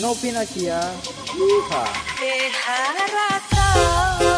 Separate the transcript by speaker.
Speaker 1: Novinakia ah.
Speaker 2: a Dejarata